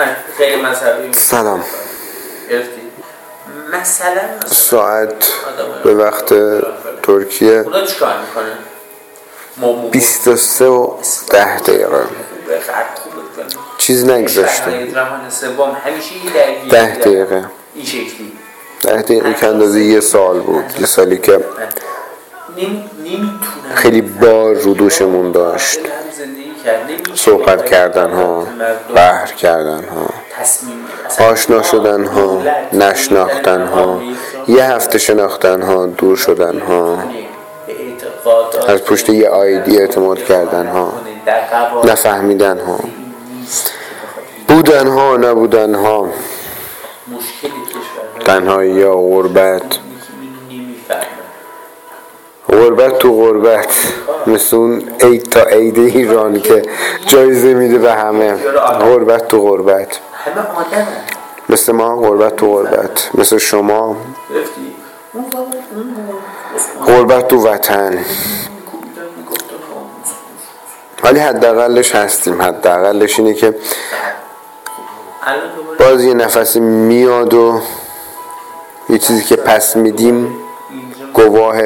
من غیر مذهبی سلام. گرفتی؟ مثلا ساعت به وقت ترکیه اونا چیکار می‌کنه؟ ما ما 23 و 10 دقیقه. چیز درگیری 10 داره. دقیقه این شکلی. 10 دقیقه که اندازه یه سال بود یه سالی که. نمی‌تونم خیلی بار رو دوشمون داشت هم زندگی کرد نمیشه صحبت کردن ها قهر کردن ها آشنا شدن ها نشناختن ها یه هفته شناختن ها دور شدن ها از پشت یه آیدی اعتماد کردن ها نفهمیدن ها بودن ها نبودن ها تنهایی یا غربت. غربت تو غربت. مثل اون عید تا عید ایران که جایزه میده به همه. غربت تو آدم مثل ما غربت تو غربت. مثل شما. غربت تو وطن. ولی حداقلش هستیم. حداقلش اینه که باز یه نفسی میاد و یه چیزی که پس میدیم گواه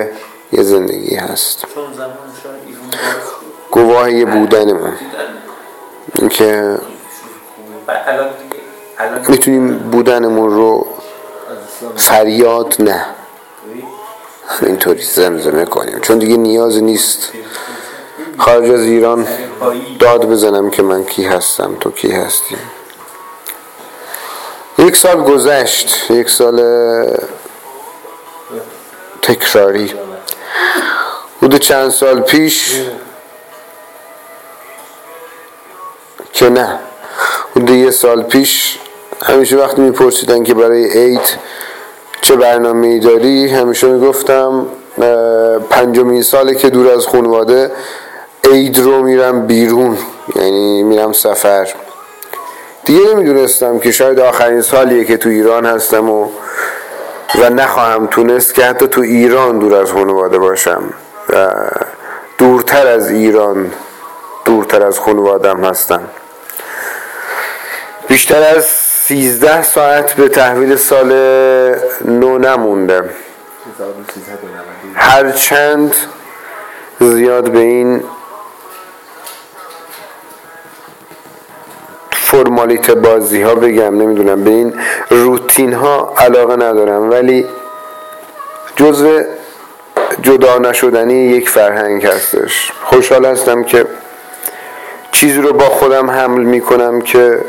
یه زندگی هست. چون زمان شاید ایران باز شد. گواه یه بودنمون اینکه می‌تونیم بودنمون رو فریاد نه. همینطوری زمزمه کنیم. چون دیگه نیاز نیست. خارج از ایران داد بزنم که من کی هستم تو کی هستی. یک سال گذشت. یک سال تکراری. حدود چند سال پیش. که نه. حدود یه سال پیش همیشه وقتی میپرسیدن که برای عید چه برنامه داری همیشه می‌گفتم پنجمین ساله که دور از خانواده عید رو میرم بیرون. یعنی میرم سفر. دیگه نمی‌دونستم که شاید آخرین سالیه که تو ایران هستم و و نخواهم تونست که حتی تو ایران دور از خانواده باشم. دورتر از ایران دورتر از خانوادم هستم بیشتر از 13 ساعت به تحویل سال نو نمونده. هرچند زیاد به این فرمالیت بازی ها بگم نمی‌دونم به این روتین ها علاقه ندارم ولی جزو جدا نشدنی یک فرهنگ هستش. خوشحال هستم که چیزی رو با خودم حمل می‌کنم که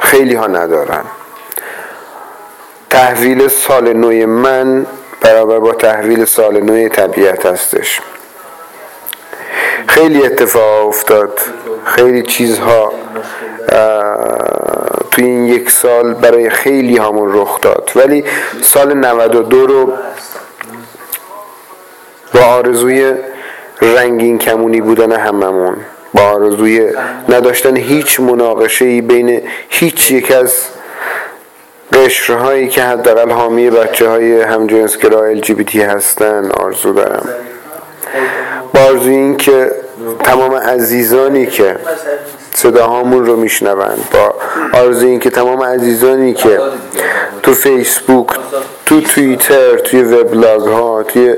خیلی ها ندارن. تحویل سال نوی من برابر با تحویل سال نوی طبیعت هستش. خیلی اتفاق افتاد. خیلی چیزها توی این یک سال برای خیلی همون رخ داد. ولی سال 92 رو با آرزوی رنگین کمونی بودن هممون با آرزوی نداشتن هیچ مناقشه ای بین هیچ یک از قشرهایی که حداقل حامی بچه های همجنسگرا تی هستن آرزو دارم. با آرزوی این که تمام عزیزانی که صداهامون رو میشنوند با آرزوی این که تمام عزیزانی که تو فیسبوک تو توییتر توی وبلاگ ها توی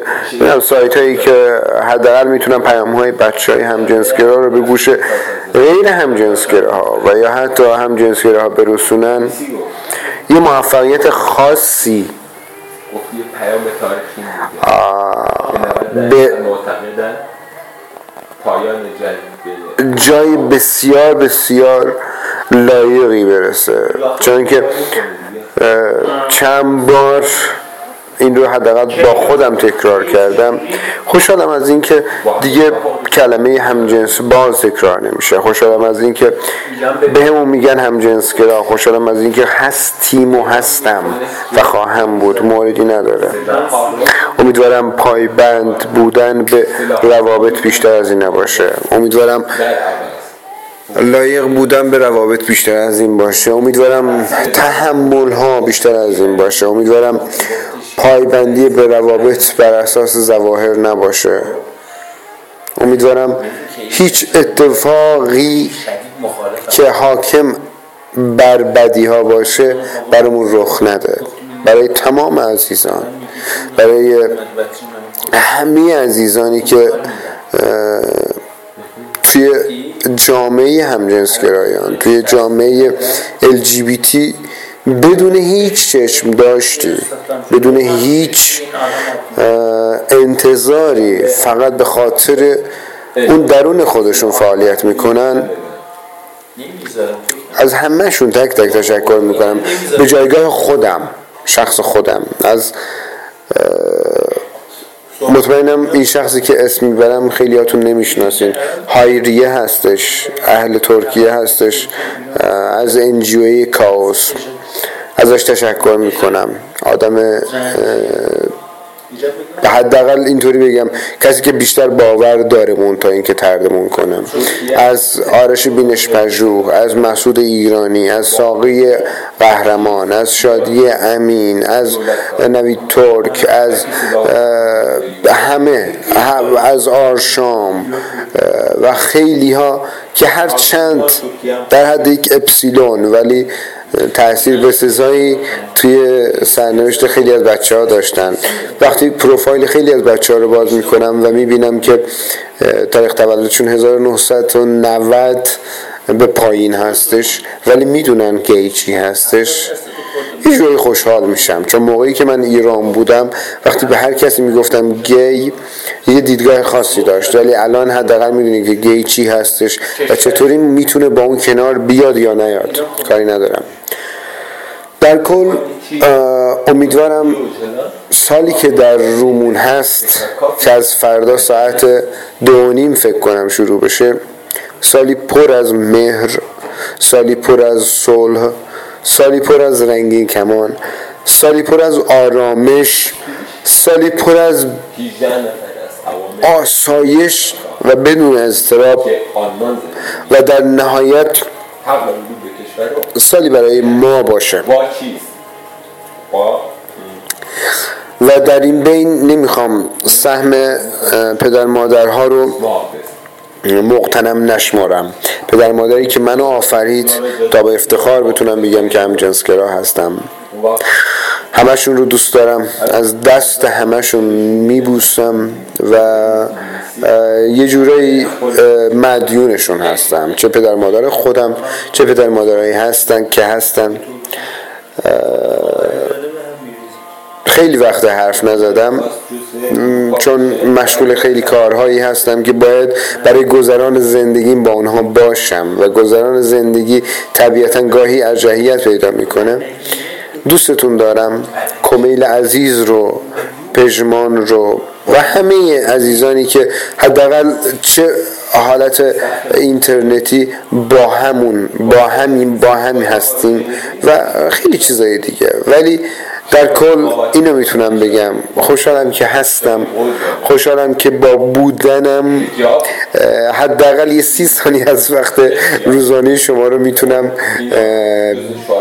سایت هایی که حداقل می‌تونن پیام های بچه های همجنسگرا رو به گوش غیر همجنسگرا ها و یا حتی همجنسگرا ها برسونن یه موفقیت خاصی پیام به پایان جای بسیار بسیار لایقی برسه. چون که اه، چند بار این رو حداقل با خودم تکرار کردم. خوشحالم از اینکه دیگه کلمه همجنس باز تکرار نمیشه. خوشحالم از اینکه بهمون میگن همجنسگرا خوشحالم از اینکه هستیم و هستم و خواهم بود. موردی نداره. امیدوارم پایبند بودن به روابط بیشتر از این نباشه. امیدوارم لایق بودن به روابط بیشتر از این باشه. امیدوارم تحمل ها بیشتر از این باشه. امیدوارم پایبندی به روابط بر اساس زواهر نباشه. امیدوارم هیچ اتفاقی که حاکم بر بدی ها باشه برامون رخ نده. برای تمام عزیزان برای همه عزیزانی که جامعه همجنسگرایان توی جامعه LGBT بدون هیچ چشم داشتی بدون هیچ انتظاری فقط به خاطر اون درون خودشون فعالیت می‌کنن. از همهشون تک تک تشکر می‌کنم. به جایگاه خودم شخص خودم از مطمئنم این شخصی که اسم می‌برم خیلیاتون نمی‌شناسین. هایریه هستش اهل ترکیه هستش از انجیوی کاوس. ازش تشکر می‌کنم. آدم حداقل اینطوری بگم کسی که بیشتر باور داره مون تا اینکه تردمون کنم از آرش بینش پژوه از مسعود ایرانی از ساقی قهرمان از شادی امین از نوید ترک از همه از آرشام و خیلی ها که هر چند در حد یک اپسیلون ولی تاثیر بسزایی توی سرنوشت خیلی از بچه ها داشتن. وقتی پروفایل خیلی از بچه ها رو باز می‌کنم و می‌بینم که تاریخ تولدشون 1990 به پایین هستش ولی می‌دونن گی چی هستش. یه جوری خوشحال میشم. چون موقعی که من ایران بودم وقتی به هر کسی می‌گفتم گی یه دیدگاه خاصی داشت. ولی الان حداقل می‌دونی که گی چی هستش و چطوری می‌تونه با اون کنار بیاد یا نیاد. کاری ندارم. در کل امیدوارم سالی که در رومون هست که از فردا ساعت دو نیم فکر کنم شروع بشه سالی پر از مهر سالی پر از صلح سالی پر از رنگین کمان سالی پر از آرامش سالی پر از آسایش و بدون اضطراب و در نهایت سالی برای ما باشه. و در این بین نمی‌خوام سهم پدر مادرها رو مقتنم نشمارم. پدر مادری که منو آفرید تا به افتخار بتونم بگم که هم جنسگرا هستم. همشون رو دوست دارم. از دست همشون میبوسم و یه جورایی مدیونشون هستم. چه پدر مادر خودم چه پدر مادرهایی هستن که هستن. خیلی وقت حرف نزدم. چون مشغول خیلی کارهایی هستم که باید برای گذران زندگیم با اونها باشم و گذران زندگی طبیعتا گاهی ارجحیت پیدا می‌کنه. دوستتون دارم. کمیل عزیز رو پژمان رو و همه عزیزانی که حداقل چه حالت اینترنتی با همون با همین با همین هستیم و خیلی چیزای دیگه. ولی در کل اینو می‌تونم بگم. خوشحالم که هستم. خوشحالم که با بودنم حداقل یه سی ثانی از وقت روزانه شما رو می‌تونم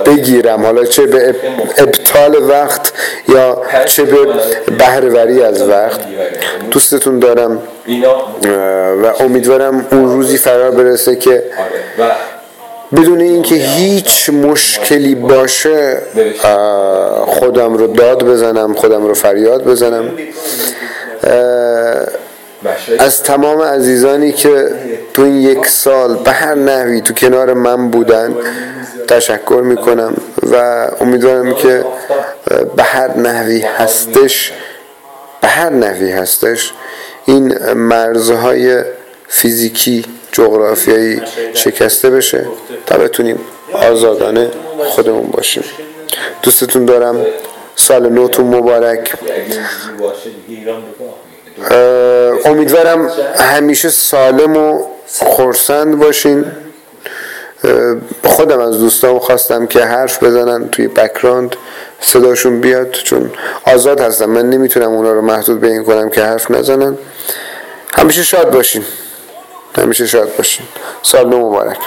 بگیرم. حالا چه به ابطال وقت یا چه به بهرهوری از وقت. دوستتون دارم و امیدوارم اون روزی فرار برسه که بدون اینکه هیچ مشکلی باشه خودم رو داد بزنم خودم رو فریاد بزنم. از تمام عزیزانی که تو این یک سال به هر نحوی تو کنار من بودن تشکر می‌کنم و امیدوارم که به هر نحوی هستش به هر نحوی هستش این مرزهای فیزیکی جغرافیایی شکسته بشه. تا بتونیم آزادانه خودمون باشیم. دوستتون دارم. سال نوتون مبارک. امیدوارم همیشه سالم و خورسند باشین. خودم از دوستام خواستم که حرف بزنن توی بکراند. صداشون بیاد چون آزاد هستم. من نمی‌تونم اونا رو محدود به این کنم که حرف نزنن. همیشه شاد باشین. همیشه شاد باشین. سال نو مبارک.